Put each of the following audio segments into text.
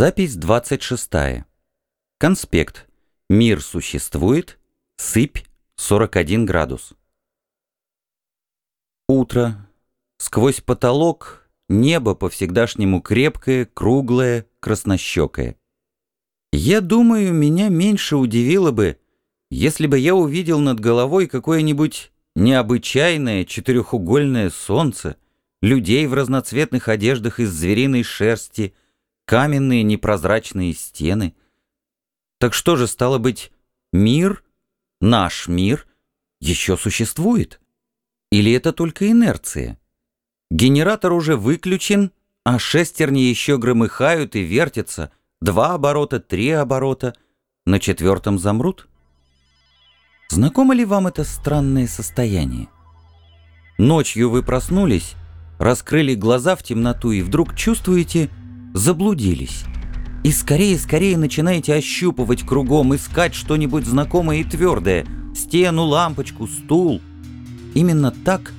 Запись 26. Конспект. Мир существует. Сыпь 41 градус. Утро. Сквозь потолок небо по-всегдашнему крепкое, круглое, краснощекое. Я думаю, меня меньше удивило бы, если бы я увидел над головой какое-нибудь необычайное четырехугольное солнце, людей в разноцветных одеждах из звериной шерсти — каменные непрозрачные стены. Так что же, стало быть, мир, наш мир, еще существует? Или это только инерция? Генератор уже выключен, а шестерни еще громыхают и вертятся. Два оборота, три оборота. На четвертом замрут? Знакомо ли вам это странное состояние? Ночью вы проснулись, раскрыли глаза в темноту и вдруг чувствуете, заблудились. И скорее-скорее начинаете ощупывать кругом, искать что-нибудь знакомое и твердое. Стену, лампочку, стул. Именно так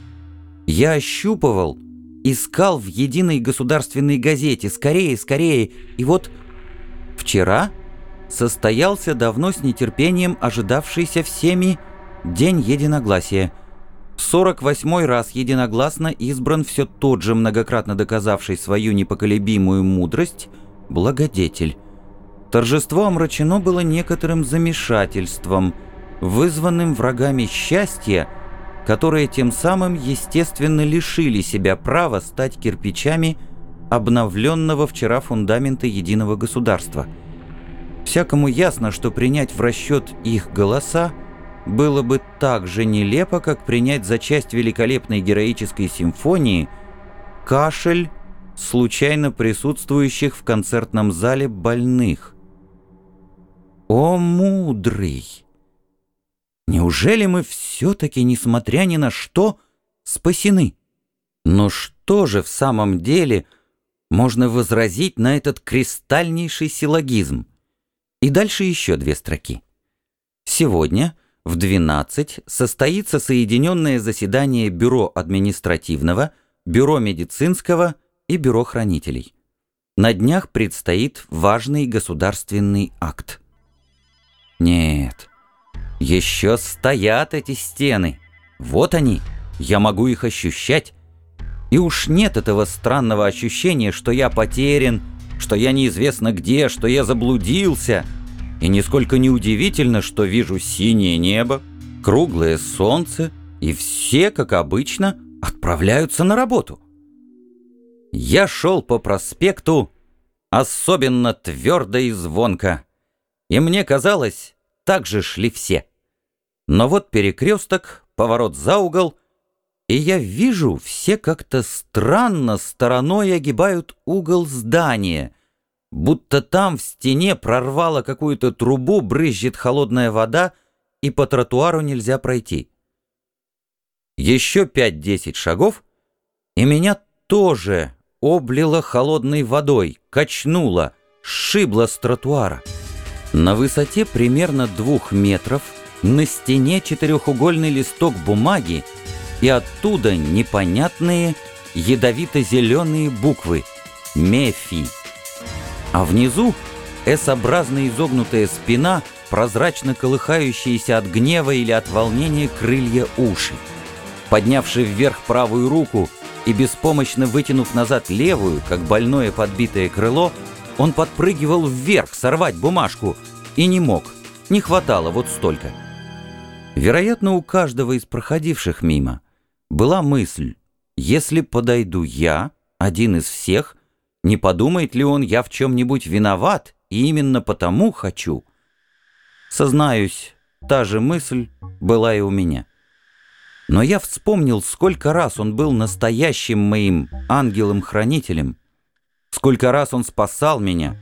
я ощупывал, искал в единой государственной газете. Скорее, скорее. И вот вчера состоялся давно с нетерпением ожидавшийся всеми День единогласия. В 48-й раз единогласно избран все тот же многократно доказавший свою непоколебимую мудрость благодетель. Торжество омрачено было некоторым замешательством, вызванным врагами счастья, которые тем самым естественно лишили себя права стать кирпичами обновленного вчера фундамента единого государства. Всякому ясно, что принять в расчет их голоса – было бы так же нелепо, как принять за часть великолепной героической симфонии кашель случайно присутствующих в концертном зале больных. О, мудрый! Неужели мы все-таки, несмотря ни на что, спасены? Но что же в самом деле можно возразить на этот кристальнейший силлогизм? И дальше еще две строки. Сегодня — в 12 состоится соединенное заседание Бюро административного, Бюро медицинского и Бюро хранителей. На днях предстоит важный государственный акт. Нет, еще стоят эти стены. Вот они, я могу их ощущать. И уж нет этого странного ощущения, что я потерян, что я неизвестно где, что я заблудился — и нисколько не удивительно, что вижу синее небо, круглое солнце, и все, как обычно, отправляются на работу. Я шел по проспекту особенно твердо и звонко, и мне казалось, так же шли все. Но вот перекресток, поворот за угол, и я вижу, все как-то странно стороной огибают угол здания — будто там в стене прорвало какую-то трубу, брызжет холодная вода, и по тротуару нельзя пройти. Еще пять-десять шагов, и меня тоже облило холодной водой, качнуло, сшибло с тротуара. На высоте примерно двух метров на стене четырехугольный листок бумаги, и оттуда непонятные ядовито-зеленые буквы «Мефи». А внизу S-образно изогнутая спина, прозрачно колыхающиеся от гнева или от волнения крылья уши. Поднявший вверх правую руку и беспомощно вытянув назад левую, как больное подбитое крыло, он подпрыгивал вверх сорвать бумажку и не мог, не хватало вот столько. Вероятно, у каждого из проходивших мимо была мысль, если подойду я, один из всех, не подумает ли он, я в чем-нибудь виноват, и именно потому хочу? Сознаюсь, та же мысль была и у меня. Но я вспомнил, сколько раз он был настоящим моим ангелом-хранителем, сколько раз он спасал меня,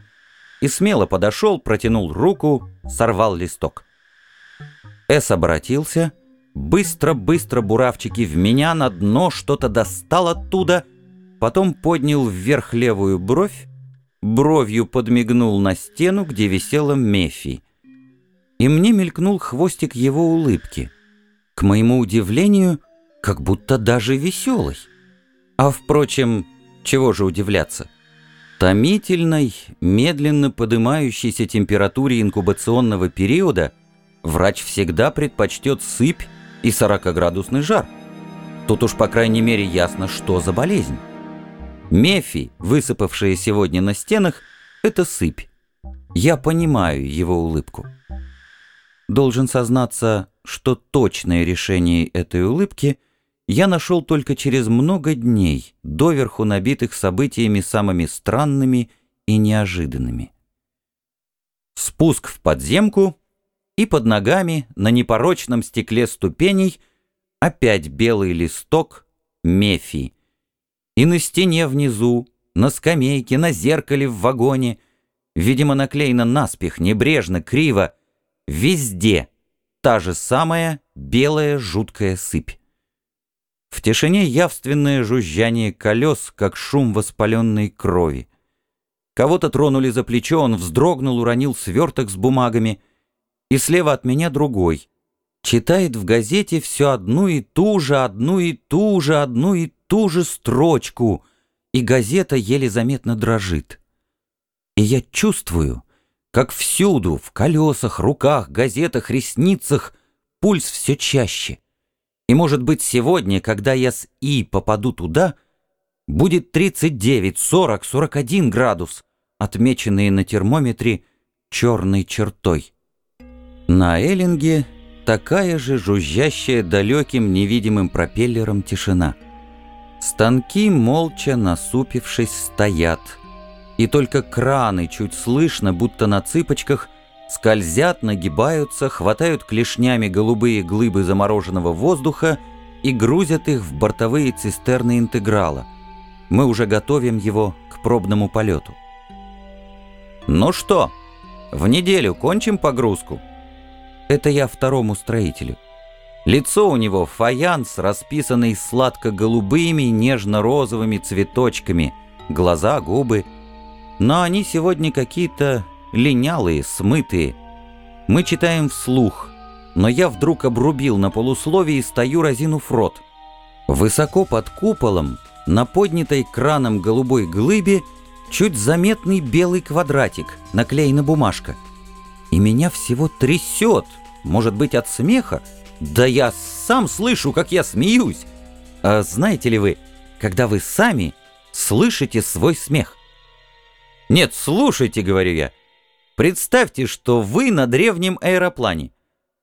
и смело подошел, протянул руку, сорвал листок. Эс обратился, быстро-быстро буравчики в меня на дно что-то достал оттуда — потом поднял вверх левую бровь, бровью подмигнул на стену, где висела Мефи. И мне мелькнул хвостик его улыбки. К моему удивлению, как будто даже веселый. А впрочем, чего же удивляться? Томительной, медленно поднимающейся температуре инкубационного периода врач всегда предпочтет сыпь и 40-градусный жар. Тут уж по крайней мере ясно, что за болезнь. Мефи, высыпавшие сегодня на стенах, это сыпь. Я понимаю его улыбку. Должен сознаться, что точное решение этой улыбки я нашел только через много дней, доверху набитых событиями самыми странными и неожиданными. Спуск в подземку, и под ногами на непорочном стекле ступеней опять белый листок мефи. И на стене внизу, на скамейке, на зеркале в вагоне, видимо, наклеено наспех, небрежно, криво, везде та же самая белая жуткая сыпь. В тишине явственное жужжание колес, как шум воспаленной крови. Кого-то тронули за плечо, он вздрогнул, уронил сверток с бумагами, и слева от меня другой. Читает в газете все одну и ту же, одну и ту же, одну и ту же строчку, и газета еле заметно дрожит. И я чувствую, как всюду, в колесах, руках, газетах, ресницах, пульс все чаще — и, может быть, сегодня, когда я с И попаду туда, будет 39, 40, 41 градус, отмеченные на термометре черной чертой. На Эллинге такая же жужжащая далеким невидимым пропеллером тишина. Станки, молча насупившись, стоят, и только краны чуть слышно, будто на цыпочках, скользят, нагибаются, хватают клешнями голубые глыбы замороженного воздуха и грузят их в бортовые цистерны интеграла. Мы уже готовим его к пробному полету. «Ну что, в неделю кончим погрузку?» Это я второму строителю. Лицо у него фаянс, расписанный сладко-голубыми, нежно-розовыми цветочками, глаза, губы. Но они сегодня какие-то линялые, смытые. Мы читаем вслух, но я вдруг обрубил на полусловие и стою, разинув рот. Высоко под куполом, на поднятой краном голубой глыбе, чуть заметный белый квадратик, наклеена бумажка. И меня всего трясет, может быть, от смеха. Да я сам слышу, как я смеюсь. А знаете ли вы, когда вы сами слышите свой смех? «Нет, слушайте», — говорю я, Представьте, что вы на древнем аэроплане.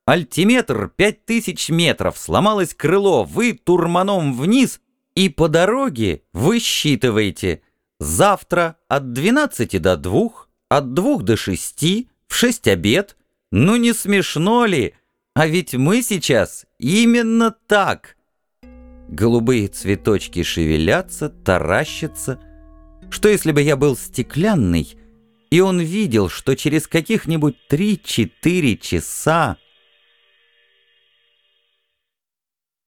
Альтиметр 5000 метров, сломалось крыло, вы турманом вниз, и по дороге высчитываете завтра от 12 до 2, от 2 до 6, в 6 обед. Ну не смешно ли? А ведь мы сейчас именно так. Голубые цветочки шевелятся, таращатся. Что если бы я был стеклянный, и он видел, что через каких-нибудь три-четыре часа